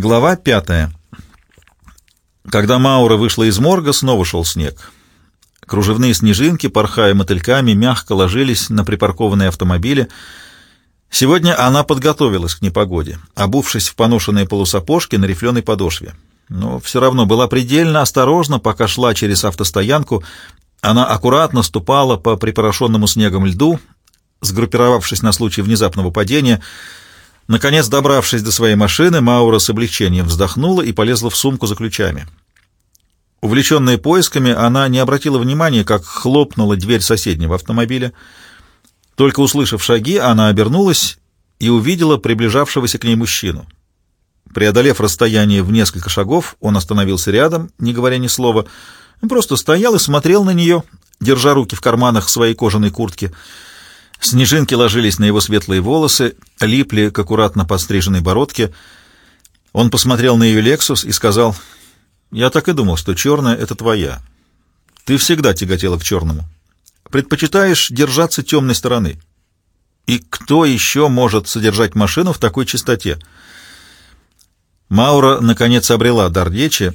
Глава пятая. Когда Маура вышла из морга, снова шел снег. Кружевные снежинки, порхая мотыльками, мягко ложились на припаркованные автомобили. Сегодня она подготовилась к непогоде, обувшись в поношенные полусапожки на рифленой подошве. Но все равно была предельно осторожна, пока шла через автостоянку. Она аккуратно ступала по припорошенному снегом льду, сгруппировавшись на случай внезапного падения — Наконец, добравшись до своей машины, Маура с облегчением вздохнула и полезла в сумку за ключами. Увлеченная поисками, она не обратила внимания, как хлопнула дверь соседнего автомобиля. Только услышав шаги, она обернулась и увидела приближавшегося к ней мужчину. Преодолев расстояние в несколько шагов, он остановился рядом, не говоря ни слова, просто стоял и смотрел на нее, держа руки в карманах своей кожаной куртки — Снежинки ложились на его светлые волосы, липли к аккуратно подстриженной бородке. Он посмотрел на ее «Лексус» и сказал, «Я так и думал, что черная — это твоя. Ты всегда тяготела к черному. Предпочитаешь держаться темной стороны. И кто еще может содержать машину в такой чистоте?» Маура, наконец, обрела дар речи.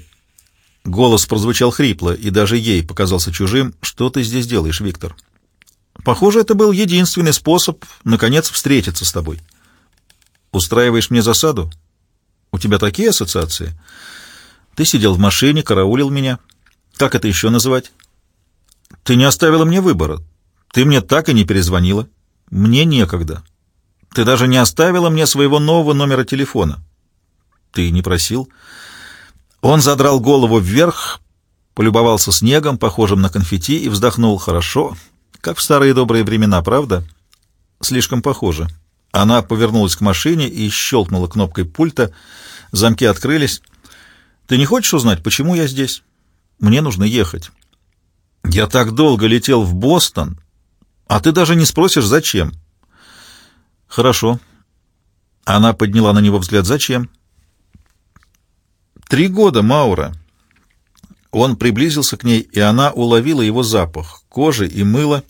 Голос прозвучал хрипло, и даже ей показался чужим. «Что ты здесь делаешь, Виктор?» Похоже, это был единственный способ, наконец, встретиться с тобой. Устраиваешь мне засаду? У тебя такие ассоциации? Ты сидел в машине, караулил меня. Как это еще называть? Ты не оставила мне выбора. Ты мне так и не перезвонила. Мне некогда. Ты даже не оставила мне своего нового номера телефона. Ты не просил. Он задрал голову вверх, полюбовался снегом, похожим на конфетти, и вздохнул. Хорошо, как в старые добрые времена, правда? Слишком похоже. Она повернулась к машине и щелкнула кнопкой пульта. Замки открылись. «Ты не хочешь узнать, почему я здесь? Мне нужно ехать. Я так долго летел в Бостон, а ты даже не спросишь, зачем?» «Хорошо». Она подняла на него взгляд. «Зачем?» «Три года, Маура». Он приблизился к ней, и она уловила его запах кожи и мыла,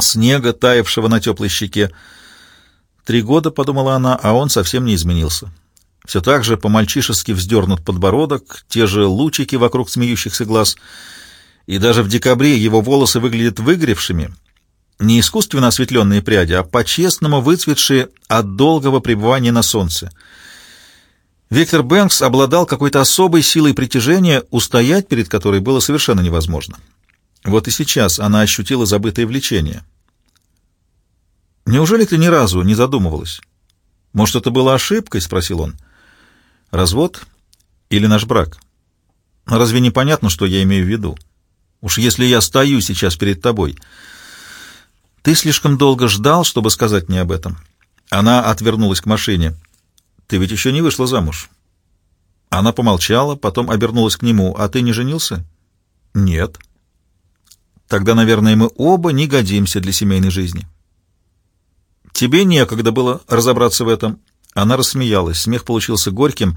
снега, таявшего на теплой щеке. Три года, — подумала она, — а он совсем не изменился. Все так же по-мальчишески вздернут подбородок, те же лучики вокруг смеющихся глаз, и даже в декабре его волосы выглядят выгоревшими, не искусственно осветленные пряди, а по-честному выцветшие от долгого пребывания на солнце. Виктор Бэнкс обладал какой-то особой силой притяжения, устоять перед которой было совершенно невозможно. Вот и сейчас она ощутила забытое влечение. «Неужели ты ни разу не задумывалась? Может, это была ошибкой?» — спросил он. «Развод или наш брак? Разве не понятно, что я имею в виду? Уж если я стою сейчас перед тобой...» «Ты слишком долго ждал, чтобы сказать мне об этом». Она отвернулась к машине. «Ты ведь еще не вышла замуж». Она помолчала, потом обернулась к нему. «А ты не женился?» «Нет». Тогда, наверное, мы оба не годимся для семейной жизни. Тебе некогда было разобраться в этом. Она рассмеялась. Смех получился горьким.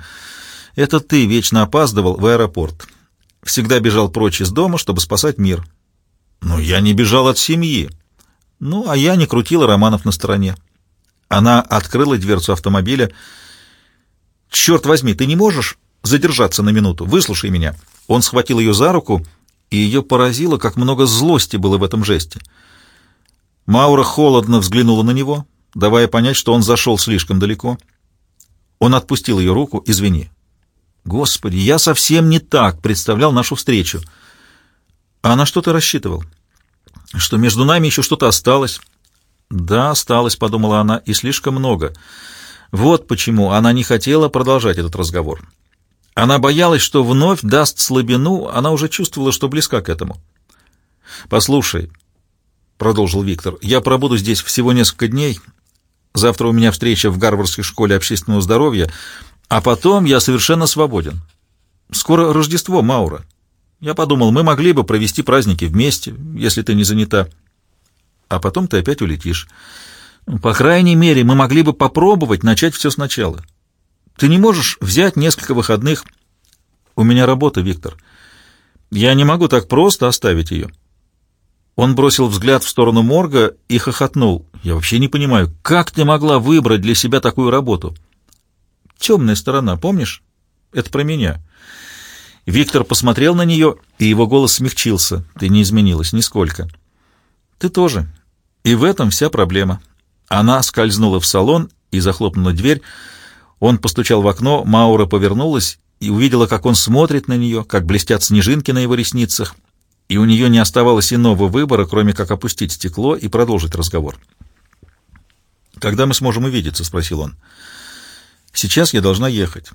Это ты вечно опаздывал в аэропорт. Всегда бежал прочь из дома, чтобы спасать мир. Но я не бежал от семьи. Ну, а я не крутила романов на стороне. Она открыла дверцу автомобиля. «Черт возьми, ты не можешь задержаться на минуту? Выслушай меня». Он схватил ее за руку и ее поразило, как много злости было в этом жесте. Маура холодно взглянула на него, давая понять, что он зашел слишком далеко. Он отпустил ее руку. «Извини». «Господи, я совсем не так представлял нашу встречу». «А на что ты рассчитывал?» «Что между нами еще что-то осталось». «Да, осталось», — подумала она, — «и слишком много». Вот почему она не хотела продолжать этот разговор. Она боялась, что вновь даст слабину, она уже чувствовала, что близка к этому. «Послушай», — продолжил Виктор, — «я пробуду здесь всего несколько дней. Завтра у меня встреча в Гарвардской школе общественного здоровья, а потом я совершенно свободен. Скоро Рождество, Маура. Я подумал, мы могли бы провести праздники вместе, если ты не занята. А потом ты опять улетишь. По крайней мере, мы могли бы попробовать начать все сначала». Ты не можешь взять несколько выходных? У меня работа, Виктор. Я не могу так просто оставить ее. Он бросил взгляд в сторону морга и хохотнул. Я вообще не понимаю, как ты могла выбрать для себя такую работу? Темная сторона, помнишь? Это про меня». Виктор посмотрел на нее, и его голос смягчился. «Ты не изменилась нисколько». «Ты тоже. И в этом вся проблема». Она скользнула в салон и захлопнула дверь. Он постучал в окно, Маура повернулась и увидела, как он смотрит на нее, как блестят снежинки на его ресницах, и у нее не оставалось иного выбора, кроме как опустить стекло и продолжить разговор. «Когда мы сможем увидеться?» — спросил он. «Сейчас я должна ехать.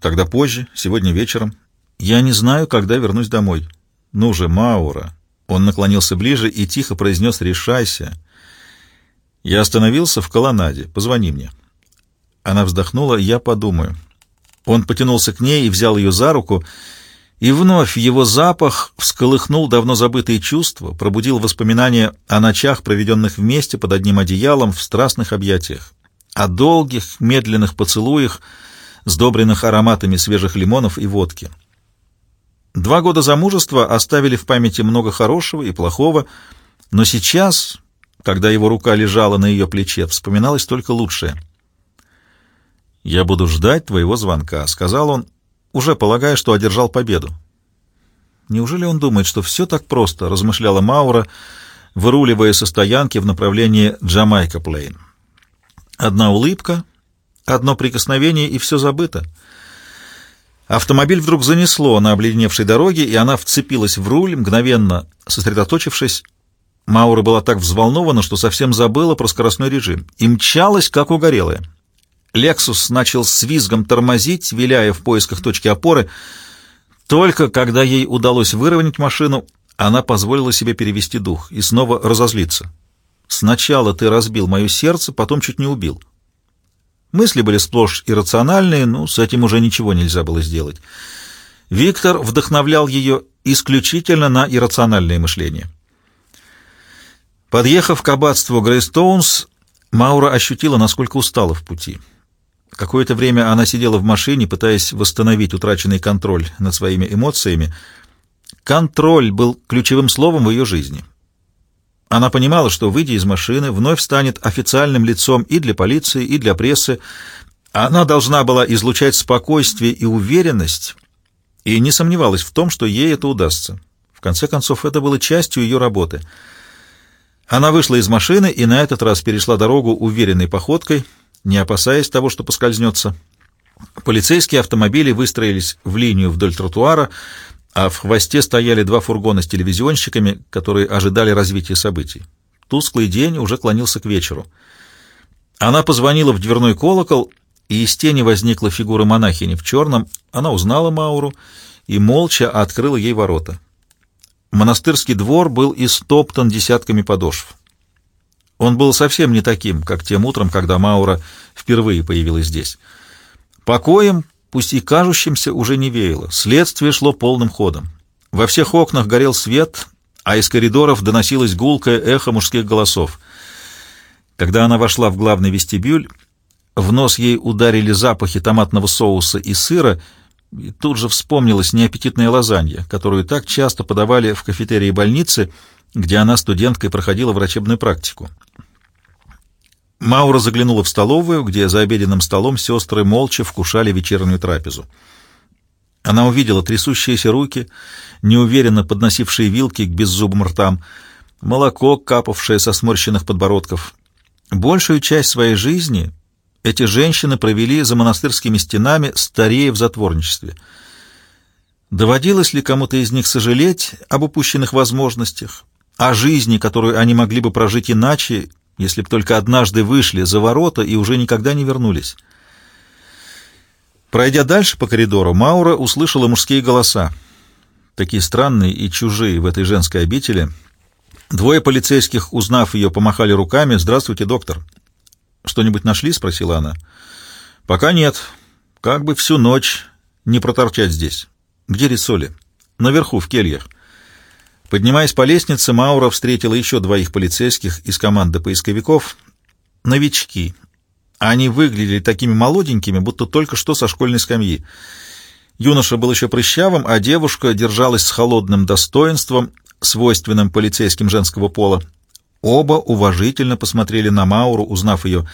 Тогда позже, сегодня вечером. Я не знаю, когда вернусь домой. Ну же, Маура!» Он наклонился ближе и тихо произнес «Решайся!» Я остановился в колоннаде. Позвони мне. Она вздохнула. Я подумаю. Он потянулся к ней и взял ее за руку, и вновь его запах всколыхнул давно забытые чувства, пробудил воспоминания о ночах, проведенных вместе под одним одеялом в страстных объятиях, о долгих, медленных поцелуях, сдобренных ароматами свежих лимонов и водки. Два года замужества оставили в памяти много хорошего и плохого, но сейчас, когда его рука лежала на ее плече, вспоминалось только лучшее. «Я буду ждать твоего звонка», — сказал он, уже полагая, что одержал победу. «Неужели он думает, что все так просто?» — размышляла Маура, выруливая со стоянки в направлении Джамайка-Плейн. Одна улыбка, одно прикосновение, и все забыто. Автомобиль вдруг занесло на обледеневшей дороге, и она вцепилась в руль, мгновенно сосредоточившись. Маура была так взволнована, что совсем забыла про скоростной режим и мчалась, как угорелая. Лексус начал с визгом тормозить, виляя в поисках точки опоры. Только когда ей удалось выровнять машину, она позволила себе перевести дух и снова разозлиться. «Сначала ты разбил мое сердце, потом чуть не убил». Мысли были сплошь иррациональные, но с этим уже ничего нельзя было сделать. Виктор вдохновлял ее исключительно на иррациональное мышление. Подъехав к аббатству Грейстоунс, Маура ощутила, насколько устала в пути. Какое-то время она сидела в машине, пытаясь восстановить утраченный контроль над своими эмоциями. Контроль был ключевым словом в ее жизни. Она понимала, что, выйдя из машины, вновь станет официальным лицом и для полиции, и для прессы. Она должна была излучать спокойствие и уверенность, и не сомневалась в том, что ей это удастся. В конце концов, это было частью ее работы. Она вышла из машины и на этот раз перешла дорогу уверенной походкой — не опасаясь того, что поскользнется. Полицейские автомобили выстроились в линию вдоль тротуара, а в хвосте стояли два фургона с телевизионщиками, которые ожидали развития событий. Тусклый день уже клонился к вечеру. Она позвонила в дверной колокол, и из тени возникла фигура монахини в черном. Она узнала Мауру и молча открыла ей ворота. Монастырский двор был истоптан десятками подошв. Он был совсем не таким, как тем утром, когда Маура впервые появилась здесь. Покоем, пусть и кажущимся, уже не веяло. Следствие шло полным ходом. Во всех окнах горел свет, а из коридоров доносилось гулкое эхо мужских голосов. Когда она вошла в главный вестибюль, в нос ей ударили запахи томатного соуса и сыра, и тут же вспомнилась неаппетитная лазанья, которую так часто подавали в кафетерии больницы, где она студенткой проходила врачебную практику. Маура заглянула в столовую, где за обеденным столом сестры молча вкушали вечернюю трапезу. Она увидела трясущиеся руки, неуверенно подносившие вилки к беззубым ртам, молоко, капавшее со сморщенных подбородков. Большую часть своей жизни эти женщины провели за монастырскими стенами, старея в затворничестве. Доводилось ли кому-то из них сожалеть об упущенных возможностях, о жизни, которую они могли бы прожить иначе, если б только однажды вышли за ворота и уже никогда не вернулись. Пройдя дальше по коридору, Маура услышала мужские голоса, такие странные и чужие в этой женской обители. Двое полицейских, узнав ее, помахали руками. «Здравствуйте, доктор». «Что-нибудь нашли?» — спросила она. «Пока нет. Как бы всю ночь не проторчать здесь. Где Рисоли?» «Наверху, в кельях». Поднимаясь по лестнице, Маура встретила еще двоих полицейских из команды поисковиков. Новички. Они выглядели такими молоденькими, будто только что со школьной скамьи. Юноша был еще прыщавым, а девушка держалась с холодным достоинством, свойственным полицейским женского пола. Оба уважительно посмотрели на Мауру, узнав ее.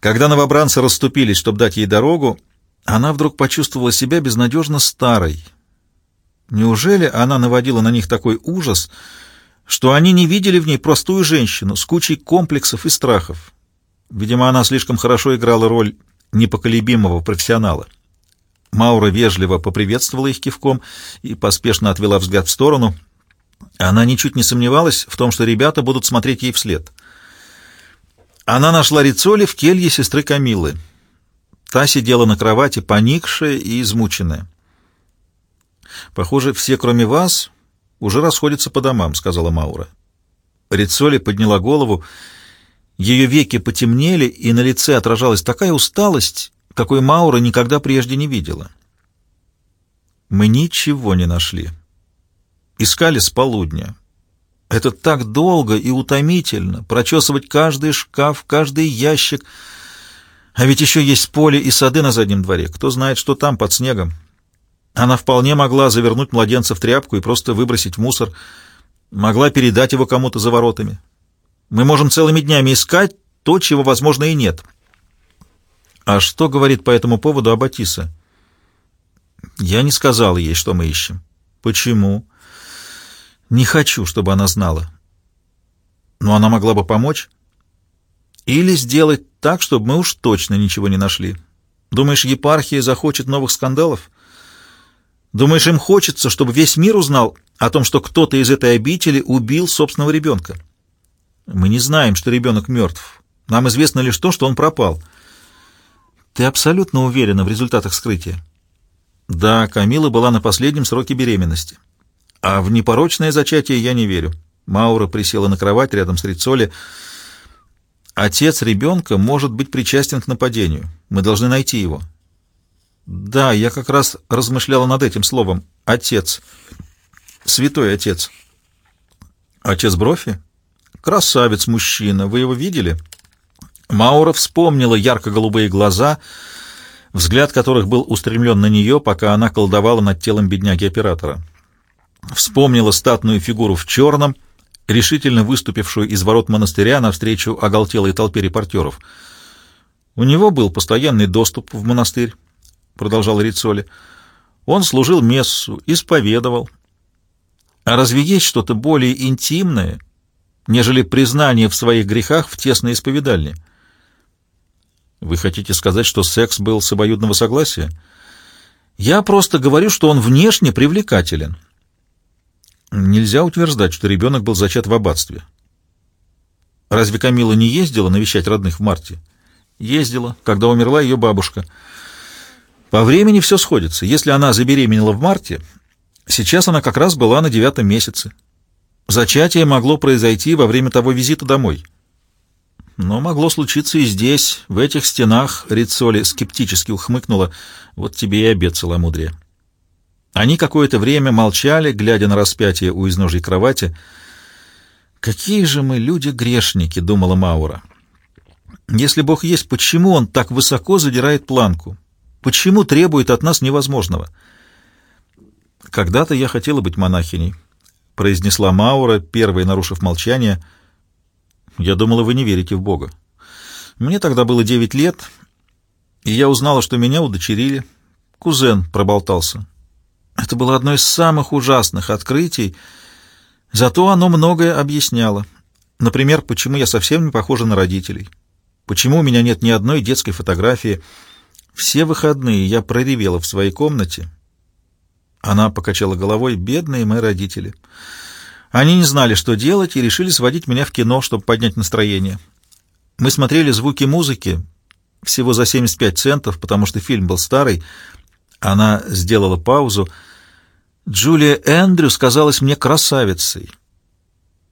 Когда новобранцы расступились, чтобы дать ей дорогу, она вдруг почувствовала себя безнадежно старой. Неужели она наводила на них такой ужас, что они не видели в ней простую женщину с кучей комплексов и страхов? Видимо, она слишком хорошо играла роль непоколебимого профессионала. Маура вежливо поприветствовала их кивком и поспешно отвела взгляд в сторону. Она ничуть не сомневалась в том, что ребята будут смотреть ей вслед. Она нашла Рицоли в келье сестры Камилы. Та сидела на кровати, поникшая и измученная. «Похоже, все, кроме вас, уже расходятся по домам», — сказала Маура. Рицоли подняла голову. Ее веки потемнели, и на лице отражалась такая усталость, какой Маура никогда прежде не видела. «Мы ничего не нашли. Искали с полудня. Это так долго и утомительно, прочесывать каждый шкаф, каждый ящик. А ведь еще есть поле и сады на заднем дворе. Кто знает, что там, под снегом. Она вполне могла завернуть младенца в тряпку и просто выбросить в мусор. Могла передать его кому-то за воротами. Мы можем целыми днями искать то, чего, возможно, и нет. А что говорит по этому поводу Аббатиса? Я не сказал ей, что мы ищем. Почему? Не хочу, чтобы она знала. Но она могла бы помочь. Или сделать так, чтобы мы уж точно ничего не нашли. Думаешь, епархия захочет новых скандалов? Думаешь, им хочется, чтобы весь мир узнал о том, что кто-то из этой обители убил собственного ребенка? Мы не знаем, что ребенок мертв. Нам известно лишь то, что он пропал. Ты абсолютно уверена в результатах вскрытия? Да, Камила была на последнем сроке беременности. А в непорочное зачатие я не верю. Маура присела на кровать рядом с Рицоли. Отец ребенка может быть причастен к нападению. Мы должны найти его. Да, я как раз размышляла над этим словом. Отец. Святой отец. Отец Брофи? Красавец мужчина. Вы его видели? Маура вспомнила ярко-голубые глаза, взгляд которых был устремлен на нее, пока она колдовала над телом бедняги-оператора. Вспомнила статную фигуру в черном, решительно выступившую из ворот монастыря навстречу оголтелой толпе репортеров. «У него был постоянный доступ в монастырь», — продолжал Рицоли. «Он служил мессу, исповедовал. А разве есть что-то более интимное, нежели признание в своих грехах в тесной исповедальне?» «Вы хотите сказать, что секс был с обоюдного согласия?» «Я просто говорю, что он внешне привлекателен». Нельзя утверждать, что ребенок был зачат в аббатстве. Разве Камила не ездила навещать родных в марте? Ездила, когда умерла ее бабушка. По времени все сходится. Если она забеременела в марте, сейчас она как раз была на девятом месяце. Зачатие могло произойти во время того визита домой. Но могло случиться и здесь, в этих стенах, Рицоли скептически ухмыкнула. Вот тебе и обед целомудрия. Они какое-то время молчали, глядя на распятие у изножьей кровати. «Какие же мы люди-грешники!» — думала Маура. «Если Бог есть, почему Он так высоко задирает планку? Почему требует от нас невозможного?» «Когда-то я хотела быть монахиней», — произнесла Маура, первой нарушив молчание. «Я думала, вы не верите в Бога. Мне тогда было девять лет, и я узнала, что меня удочерили. Кузен проболтался. Это было одно из самых ужасных открытий, зато оно многое объясняло. Например, почему я совсем не похожа на родителей, почему у меня нет ни одной детской фотографии. Все выходные я проревела в своей комнате. Она покачала головой, бедные мои родители. Они не знали, что делать, и решили сводить меня в кино, чтобы поднять настроение. Мы смотрели звуки музыки, всего за 75 центов, потому что фильм был старый, она сделала паузу. Джулия Эндрюс казалась мне красавицей.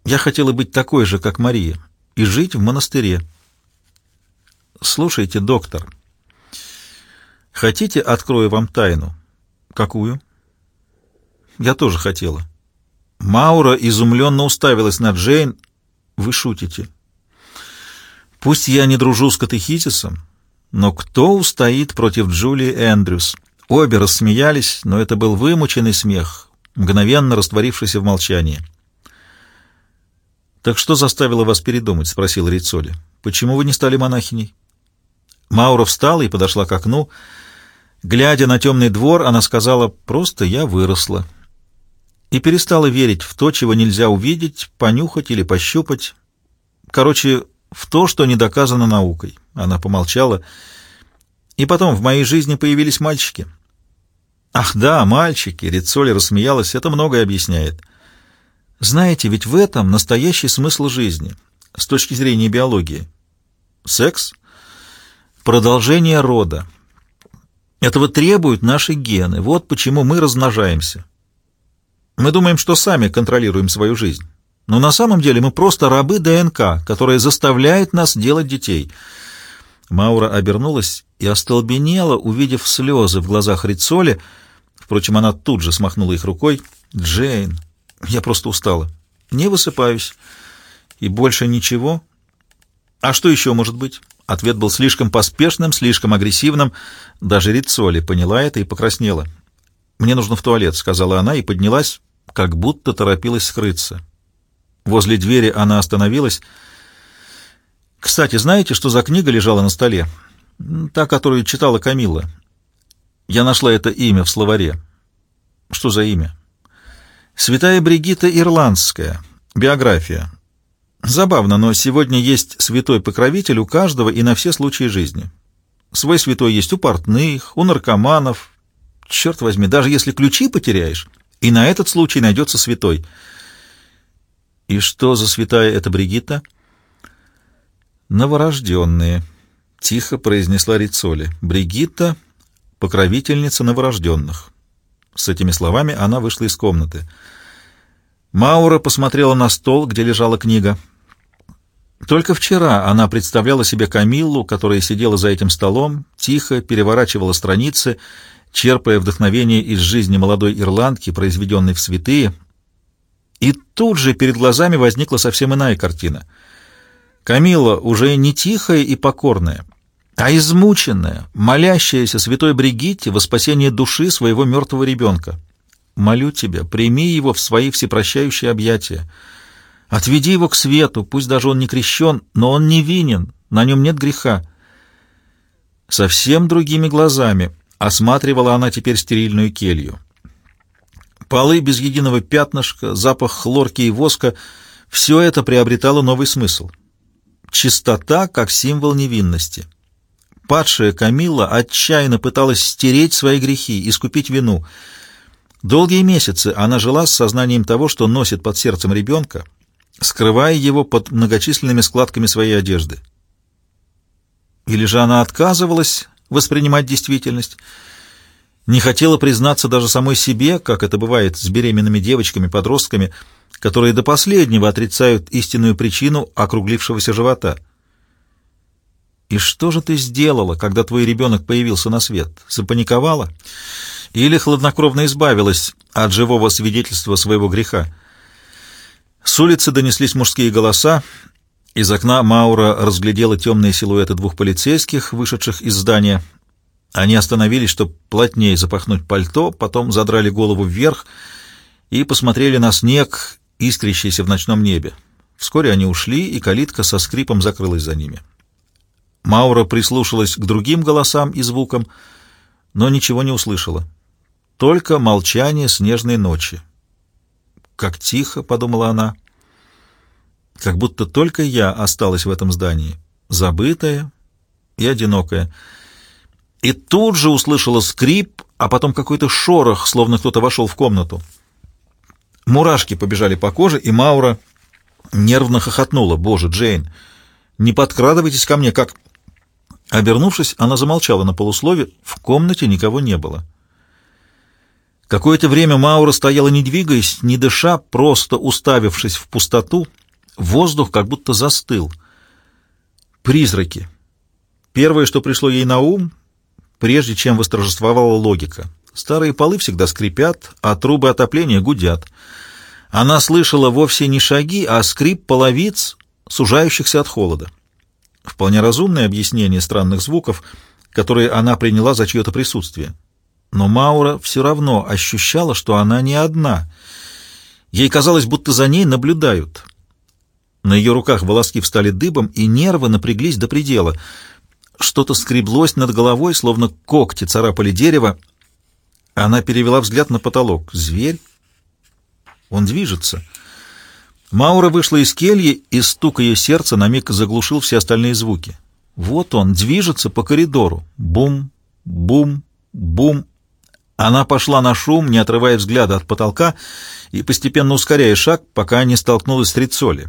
Я хотела быть такой же, как Мария, и жить в монастыре. Слушайте, доктор, хотите, открою вам тайну? Какую? Я тоже хотела. Маура изумленно уставилась на Джейн. Вы шутите. Пусть я не дружу с катехизисом, но кто устоит против Джулии Эндрюс? Обе рассмеялись, но это был вымученный смех, мгновенно растворившийся в молчании. «Так что заставило вас передумать?» — спросил Рицоли. «Почему вы не стали монахиней?» Маура встала и подошла к окну. Глядя на темный двор, она сказала «просто я выросла» и перестала верить в то, чего нельзя увидеть, понюхать или пощупать. Короче, в то, что не доказано наукой. Она помолчала. И потом в моей жизни появились мальчики. Ах да, мальчики, Рицоли рассмеялась, это многое объясняет. Знаете, ведь в этом настоящий смысл жизни, с точки зрения биологии. Секс — продолжение рода. Этого требуют наши гены. Вот почему мы размножаемся. Мы думаем, что сами контролируем свою жизнь. Но на самом деле мы просто рабы ДНК, которая заставляет нас делать детей. Маура обернулась и остолбенела, увидев слезы в глазах Рицоли. Впрочем, она тут же смахнула их рукой. «Джейн, я просто устала. Не высыпаюсь. И больше ничего? А что еще может быть?» Ответ был слишком поспешным, слишком агрессивным. Даже Рицоли поняла это и покраснела. «Мне нужно в туалет», — сказала она и поднялась, как будто торопилась скрыться. Возле двери она остановилась. «Кстати, знаете, что за книга лежала на столе? Та, которую читала Камилла. Я нашла это имя в словаре». «Что за имя?» «Святая Бригитта Ирландская. Биография. Забавно, но сегодня есть святой покровитель у каждого и на все случаи жизни. Свой святой есть у портных, у наркоманов. Черт возьми, даже если ключи потеряешь, и на этот случай найдется святой». «И что за святая эта Бригитта?» «Новорожденные», — тихо произнесла Рицоли. «Бригитта — покровительница новорожденных». С этими словами она вышла из комнаты. Маура посмотрела на стол, где лежала книга. Только вчера она представляла себе Камиллу, которая сидела за этим столом, тихо переворачивала страницы, черпая вдохновение из жизни молодой ирландки, произведенной в святые, и тут же перед глазами возникла совсем иная картина. Камила уже не тихая и покорная, а измученная, молящаяся святой Бригитте во спасение души своего мертвого ребенка. «Молю тебя, прими его в свои всепрощающие объятия. Отведи его к свету, пусть даже он не крещен, но он не винен, на нем нет греха». Совсем другими глазами осматривала она теперь стерильную келью. Полы без единого пятнышка, запах хлорки и воска — все это приобретало новый смысл. Чистота как символ невинности. Падшая Камилла отчаянно пыталась стереть свои грехи, искупить вину. Долгие месяцы она жила с сознанием того, что носит под сердцем ребенка, скрывая его под многочисленными складками своей одежды. Или же она отказывалась воспринимать действительность — не хотела признаться даже самой себе, как это бывает с беременными девочками-подростками, которые до последнего отрицают истинную причину округлившегося живота. «И что же ты сделала, когда твой ребенок появился на свет? Запаниковала? Или хладнокровно избавилась от живого свидетельства своего греха?» С улицы донеслись мужские голоса. Из окна Маура разглядела темные силуэты двух полицейских, вышедших из здания. Они остановились, чтобы плотнее запахнуть пальто, потом задрали голову вверх и посмотрели на снег, искрящийся в ночном небе. Вскоре они ушли, и калитка со скрипом закрылась за ними. Маура прислушалась к другим голосам и звукам, но ничего не услышала. Только молчание снежной ночи. «Как тихо», — подумала она, — «как будто только я осталась в этом здании, забытая и одинокая» и тут же услышала скрип, а потом какой-то шорох, словно кто-то вошел в комнату. Мурашки побежали по коже, и Маура нервно хохотнула. «Боже, Джейн, не подкрадывайтесь ко мне, как...» Обернувшись, она замолчала на полуслове. В комнате никого не было. Какое-то время Маура стояла, не двигаясь, не дыша, просто уставившись в пустоту. Воздух как будто застыл. Призраки. Первое, что пришло ей на ум, прежде чем восторжествовала логика. Старые полы всегда скрипят, а трубы отопления гудят. Она слышала вовсе не шаги, а скрип половиц, сужающихся от холода. Вполне разумное объяснение странных звуков, которые она приняла за чье-то присутствие. Но Маура все равно ощущала, что она не одна. Ей казалось, будто за ней наблюдают. На ее руках волоски встали дыбом, и нервы напряглись до предела — Что-то скреблось над головой, словно когти царапали дерево. Она перевела взгляд на потолок. Зверь? Он движется. Маура вышла из кельи, и стук ее сердца на миг заглушил все остальные звуки. Вот он, движется по коридору. Бум, бум, бум. Она пошла на шум, не отрывая взгляда от потолка, и постепенно ускоряя шаг, пока не столкнулась с Рицоли,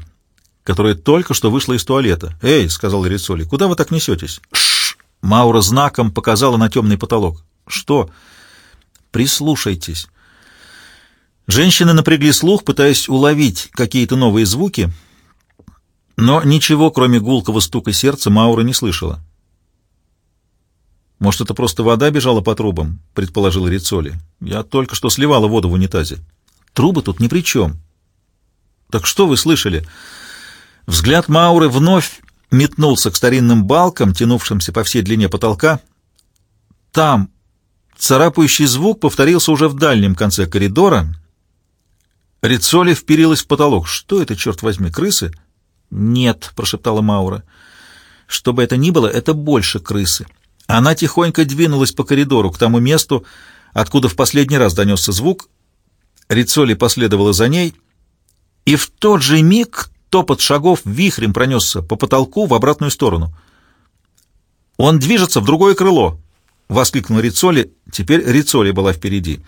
которая только что вышла из туалета. «Эй», — сказал Рицоли, — «куда вы так несетесь?» «Шш!» — Маура знаком показала на темный потолок. «Что?» «Прислушайтесь». Женщины напрягли слух, пытаясь уловить какие-то новые звуки, но ничего, кроме гулкого стука сердца, Маура не слышала. «Может, это просто вода бежала по трубам?» — предположила Рицоли. «Я только что сливала воду в унитазе. Трубы тут ни при чем». «Так что вы слышали?» Взгляд Мауры вновь метнулся к старинным балкам, тянувшимся по всей длине потолка. Там царапающий звук повторился уже в дальнем конце коридора. Рицоли вперилась в потолок. «Что это, черт возьми, крысы?» «Нет», — прошептала Маура. «Что бы это ни было, это больше крысы». Она тихонько двинулась по коридору к тому месту, откуда в последний раз донесся звук. Рицоли последовала за ней, и в тот же миг топот шагов вихрем пронесся по потолку в обратную сторону. «Он движется в другое крыло!» — воскликнула Рицоли. Теперь Рицоли была впереди.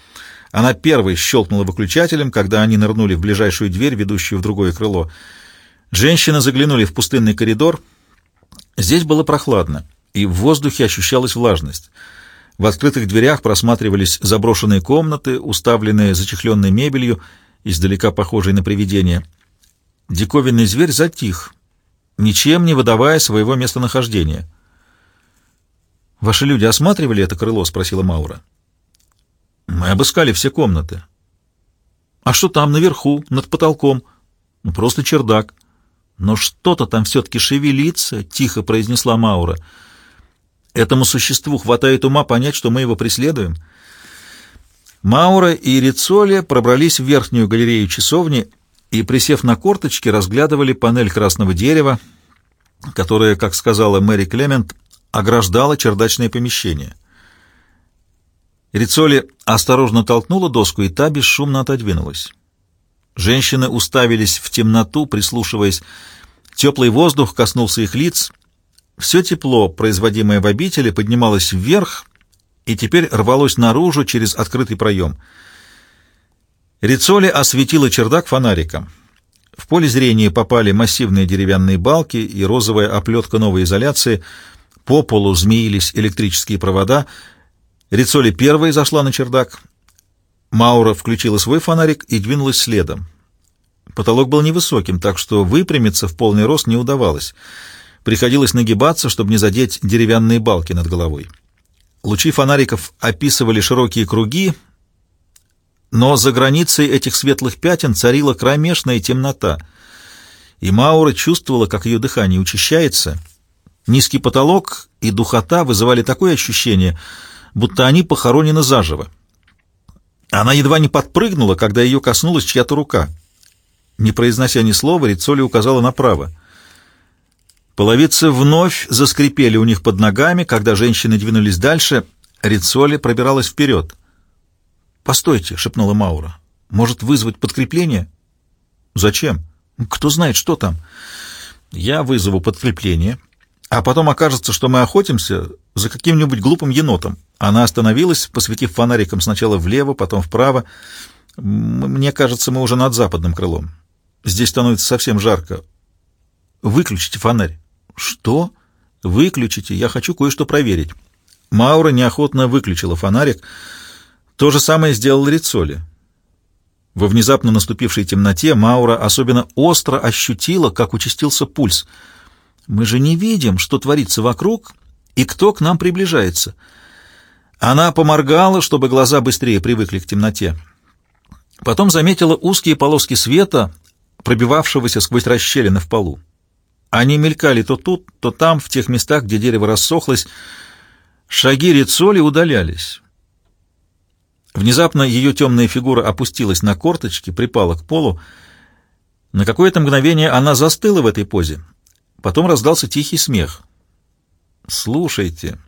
Она первой щелкнула выключателем, когда они нырнули в ближайшую дверь, ведущую в другое крыло. Женщины заглянули в пустынный коридор. Здесь было прохладно и в воздухе ощущалась влажность. В открытых дверях просматривались заброшенные комнаты, уставленные зачехленной мебелью, издалека похожей на привидение. Диковинный зверь затих, ничем не выдавая своего местонахождения. «Ваши люди осматривали это крыло?» — спросила Маура. «Мы обыскали все комнаты». «А что там наверху, над потолком?» «Ну, просто чердак». «Но что-то там все-таки шевелится», — тихо произнесла Маура. «Маура». Этому существу хватает ума понять, что мы его преследуем. Маура и Рицоли пробрались в верхнюю галерею часовни и, присев на корточки, разглядывали панель красного дерева, которая, как сказала Мэри Клемент, ограждала чердачное помещение. Рицоли осторожно толкнула доску, и та бесшумно отодвинулась. Женщины уставились в темноту, прислушиваясь. Теплый воздух коснулся их лиц — все тепло, производимое в обители, поднималось вверх и теперь рвалось наружу через открытый проем. Рицоли осветила чердак фонариком. В поле зрения попали массивные деревянные балки и розовая оплетка новой изоляции. По полу змеились электрические провода. Рицоли первой зашла на чердак. Маура включила свой фонарик и двинулась следом. Потолок был невысоким, так что выпрямиться в полный рост не удавалось. Приходилось нагибаться, чтобы не задеть деревянные балки над головой. Лучи фонариков описывали широкие круги, но за границей этих светлых пятен царила кромешная темнота, и Маура чувствовала, как ее дыхание учащается. Низкий потолок и духота вызывали такое ощущение, будто они похоронены заживо. Она едва не подпрыгнула, когда ее коснулась чья-то рука. Не произнося ни слова, Рицоли указала направо — Половицы вновь заскрипели у них под ногами, когда женщины двинулись дальше, Рицоли пробиралась вперед. «Постойте», — шепнула Маура. «Может вызвать подкрепление?» «Зачем? Кто знает, что там?» «Я вызову подкрепление, а потом окажется, что мы охотимся за каким-нибудь глупым енотом». Она остановилась, посветив фонариком сначала влево, потом вправо. «Мне кажется, мы уже над западным крылом. Здесь становится совсем жарко. Выключите фонарь». «Что? Выключите, я хочу кое-что проверить». Маура неохотно выключила фонарик. То же самое сделал Рицоли. Во внезапно наступившей темноте Маура особенно остро ощутила, как участился пульс. «Мы же не видим, что творится вокруг и кто к нам приближается». Она поморгала, чтобы глаза быстрее привыкли к темноте. Потом заметила узкие полоски света, пробивавшегося сквозь расщелины в полу. Они мелькали то тут, то там, в тех местах, где дерево рассохлось. Шаги Рицоли удалялись. Внезапно ее темная фигура опустилась на корточки, припала к полу. На какое-то мгновение она застыла в этой позе. Потом раздался тихий смех. Слушайте,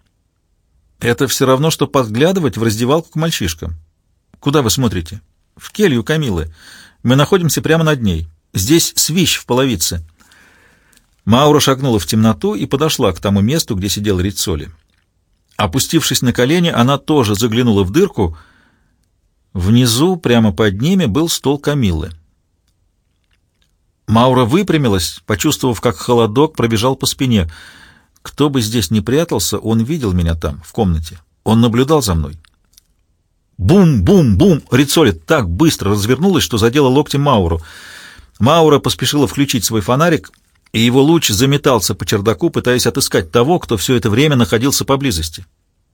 это все равно, что подглядывать в раздевалку к мальчишкам. Куда вы смотрите? В келью Камилы. Мы находимся прямо над ней. Здесь свищ в половице. Маура шагнула в темноту и подошла к тому месту, где сидел Рицоли. Опустившись на колени, она тоже заглянула в дырку. Внизу, прямо под ними, был стол Камиллы. Маура выпрямилась, почувствовав, как холодок пробежал по спине. Кто бы здесь ни прятался, он видел меня там, в комнате. Он наблюдал за мной. Бум-бум-бум! Рицоли так быстро развернулась, что задела локтем Мауру. Маура поспешила включить свой фонарик, и его луч заметался по чердаку, пытаясь отыскать того, кто все это время находился поблизости.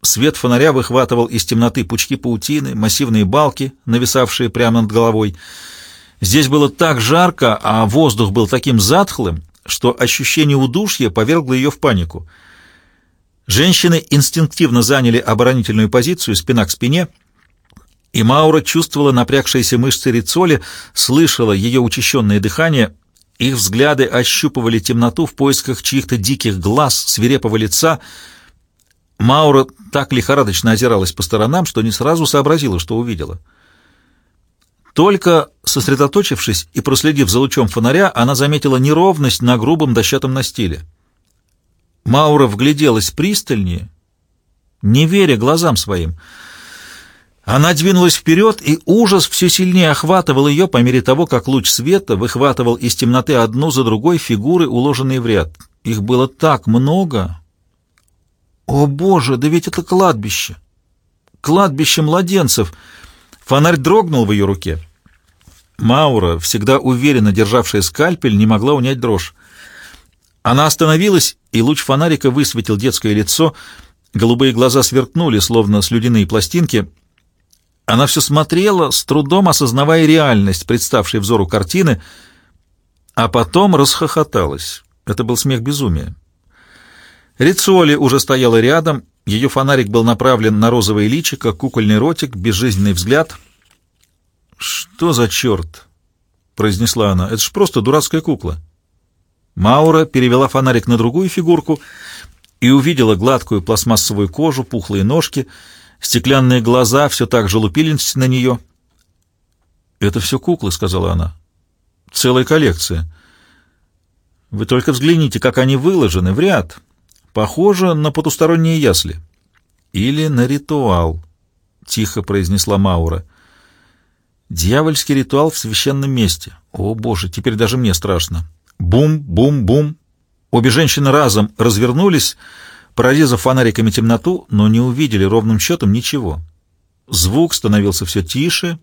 Свет фонаря выхватывал из темноты пучки паутины, массивные балки, нависавшие прямо над головой. Здесь было так жарко, а воздух был таким затхлым, что ощущение удушья повергло ее в панику. Женщины инстинктивно заняли оборонительную позицию спина к спине, и Маура чувствовала напрягшиеся мышцы Рицоли, слышала ее учащенное дыхание, их взгляды ощупывали темноту в поисках чьих-то диких глаз, свирепого лица. Маура так лихорадочно озиралась по сторонам, что не сразу сообразила, что увидела. Только сосредоточившись и проследив за лучом фонаря, она заметила неровность на грубом дощатом настиле. Маура вгляделась пристальнее, не веря глазам своим. Она двинулась вперед, и ужас все сильнее охватывал ее по мере того, как луч света выхватывал из темноты одну за другой фигуры, уложенные в ряд. Их было так много. О, Боже, да ведь это кладбище! Кладбище младенцев! Фонарь дрогнул в ее руке. Маура, всегда уверенно державшая скальпель, не могла унять дрожь. Она остановилась, и луч фонарика высветил детское лицо. Голубые глаза сверкнули, словно слюдяные пластинки. Она все смотрела, с трудом осознавая реальность, представшей взору картины, а потом расхохоталась. Это был смех безумия. Рицоли уже стояла рядом, ее фонарик был направлен на розовое личико, кукольный ротик, безжизненный взгляд — «Что за черт?» — произнесла она. «Это ж просто дурацкая кукла». Маура перевела фонарик на другую фигурку и увидела гладкую пластмассовую кожу, пухлые ножки, стеклянные глаза все так же лупились на нее. «Это все куклы», — сказала она. «Целая коллекция. Вы только взгляните, как они выложены в ряд. Похоже на потусторонние ясли». «Или на ритуал», — тихо произнесла Маура. Дьявольский ритуал в священном месте. О, боже, теперь даже мне страшно. Бум, бум, бум. Обе женщины разом развернулись, прорезав фонариками темноту, но не увидели ровным счетом ничего. Звук становился все тише,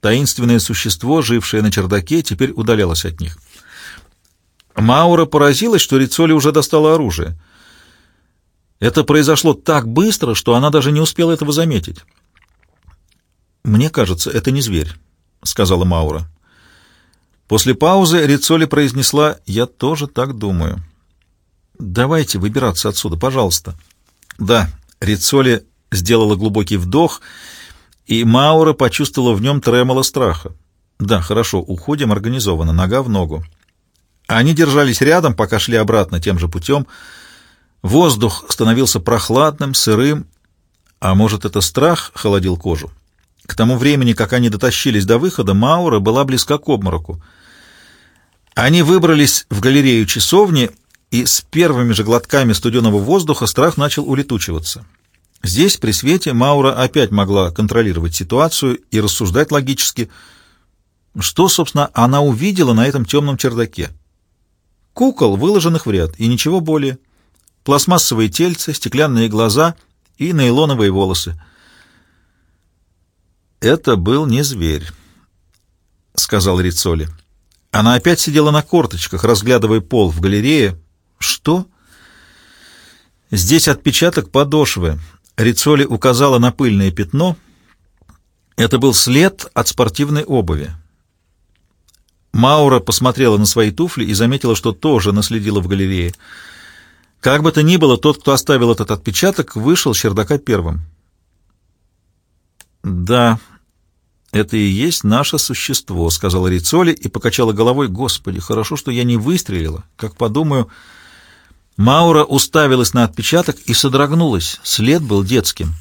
таинственное существо, жившее на чердаке, теперь удалялось от них. Маура поразилась, что Рицоли уже достала оружие. Это произошло так быстро, что она даже не успела этого заметить. «Мне кажется, это не зверь», — сказала Маура. После паузы Рицоли произнесла «Я тоже так думаю». «Давайте выбираться отсюда, пожалуйста». «Да», — Рицоли сделала глубокий вдох, и Маура почувствовала в нем тремоло страха. «Да, хорошо, уходим организованно, нога в ногу». Они держались рядом, пока шли обратно тем же путем. Воздух становился прохладным, сырым, а может, это страх холодил кожу? К тому времени, как они дотащились до выхода, Маура была близка к обмороку. Они выбрались в галерею часовни, и с первыми же глотками студеного воздуха страх начал улетучиваться. Здесь, при свете, Маура опять могла контролировать ситуацию и рассуждать логически. Что, собственно, она увидела на этом темном чердаке? Кукол, выложенных в ряд, и ничего более. Пластмассовые тельца, стеклянные глаза и нейлоновые волосы — «Это был не зверь», — сказал Рицоли. Она опять сидела на корточках, разглядывая пол в галерее. «Что?» «Здесь отпечаток подошвы». Рицоли указала на пыльное пятно. Это был след от спортивной обуви. Маура посмотрела на свои туфли и заметила, что тоже наследила в галерее. Как бы то ни было, тот, кто оставил этот отпечаток, вышел с чердака первым. «Да, это и есть наше существо», — сказала Рицоли и покачала головой. «Господи, хорошо, что я не выстрелила. Как подумаю...» Маура уставилась на отпечаток и содрогнулась. След был детским.